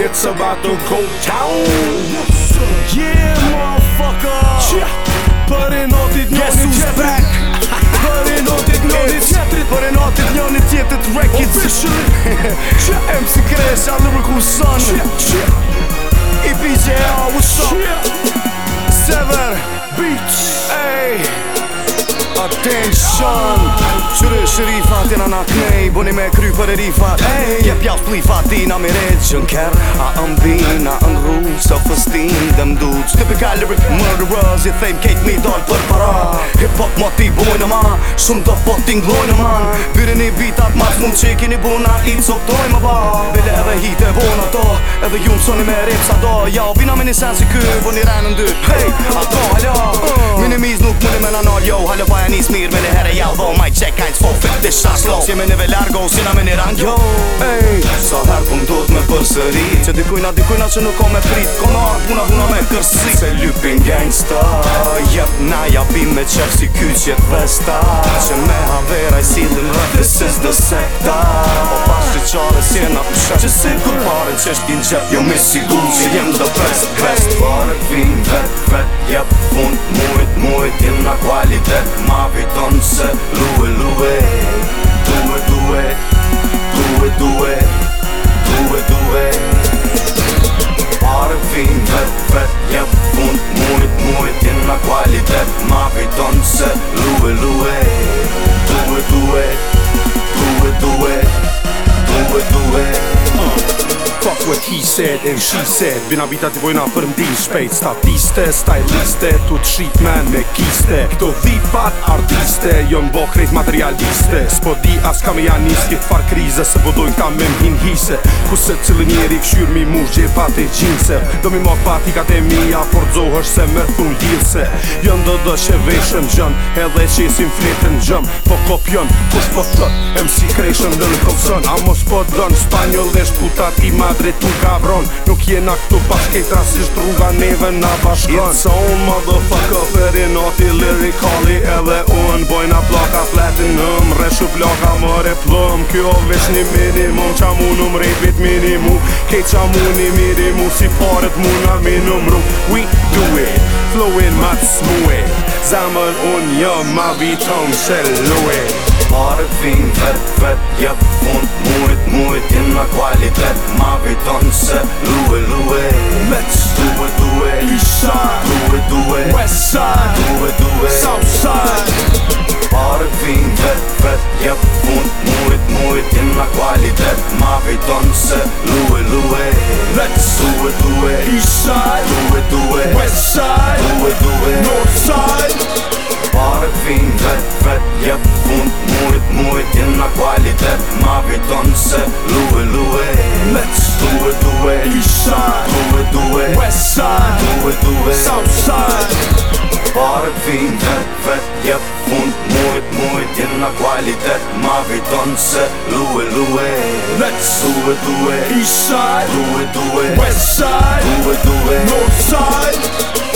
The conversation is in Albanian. It's about to go down. Yeah, motherfucker. Пари нотит, но не четит. Пари нотит, но не четит. Пари нотит, но не четит. Records. Officially. MC Crash, our lyrical son. EPJR, what's up? Sever Beach. Hey. Attention to the Sharif tjena na knej Boni me kry për e rifat Je pja flifa ti na mi regjën ker A ambina a ëmru, së fëstin dhe mduc Typical lyric murderers I thejmë kejt mi dal për para Hip hop ma ti ma Shumë do po ti nglojnë ma Pyre vitat, mas ma të mund që kini buna I të soptoj më ba Bile edhe hit e bon ato Edhe ju mësoni me rip sa do Ja u vina me një sen si ky Boni rejnë ndy Hej, ato, hala uh. Minimiz nuk mëni me nanar Jo, hala pa janis mirë si me neve largo Si me një Yo, jo. ey Sa her pun do t'me përsëri Që dikujna, dikujna që nuk o me frit Ko në arë puna puna me kërsi Se lupin gangsta Jep na japim me qef si kyqjet vesta Që me haveraj si dhe This is the secta Po pas që qare si e na pushe Që si kur pare që është din qep Jo me si gu që jem dhe best, best Pare t'vin vet, vet, jep Fund mujt, mujt, fuck what he said and she said Bina bita ti vojna për mdin shpejt Statiste, styliste, tu t'shit shqit men me kiste Këto dhipat artiste, jo në bokrejt materialiste S'po di as kam e janis kitë far krize Se vëdojnë ta me mhin hise Ku se cilë njeri këshyr mi mush gje pat e gjinse Do mi mok pat i ka te mija, por se me thun gjilse Jo në dëdë që veshëm gjën, edhe që isim fletën gjëm Po kopion, kush po thët, MC Creation dhe në A mos po spanjol dhe shputat i Tu gabron Nuk jena këtu bashkejt rasisht rruga neve na bashkon It's on motherfucker Për i noti lirikali edhe un Bojna plaka fletin nëm Reshu plaka mëre plëm Kjo vesh një minimum Qa mu në mrej bit minimu Kej qa mu një minimum Si paret mu në rrug We do it Flowin ma të smue Zemën un jë ma vitron se lue Paret vin vet vet jë Vergib und mut muten nach Qualität, ma bitonse, luwe luwe, let's go to hell, ich schau, du weh, west side, du weh, south side, parfüm, vergib und mut muten nach Qualität, ma bitonse, luwe luwe, let's go to hell, ich schau, du weh, west side, du weh, no side